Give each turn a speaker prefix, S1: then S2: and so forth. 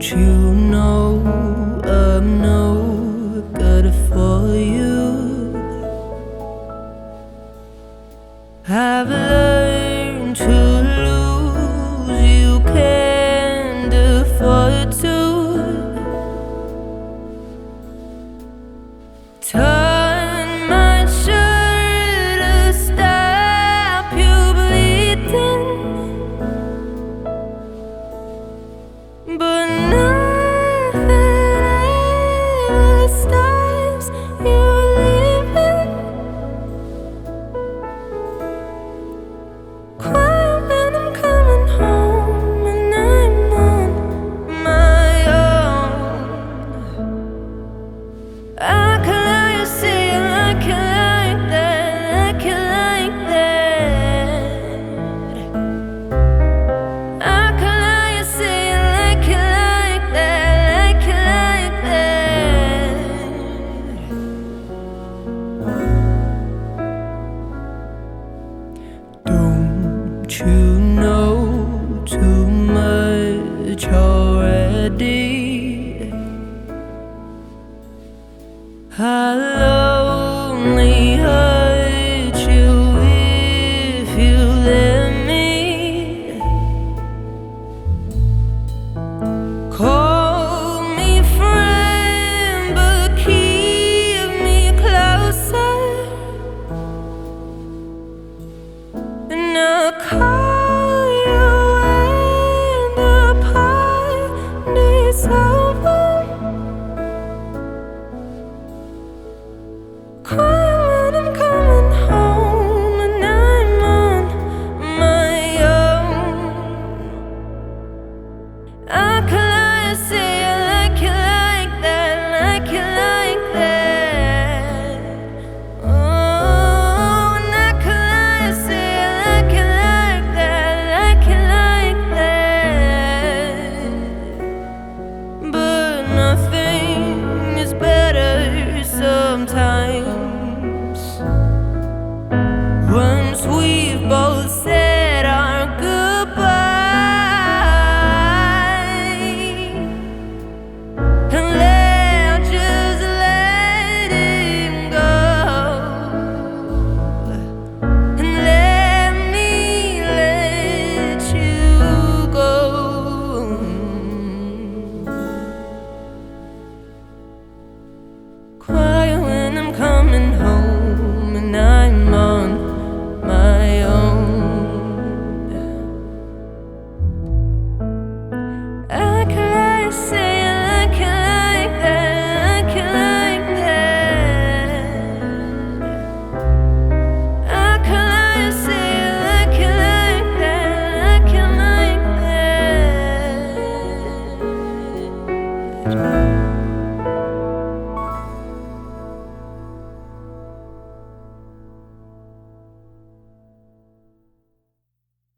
S1: Don't you know I'm no good for you? Have you know too much already? I'll only call say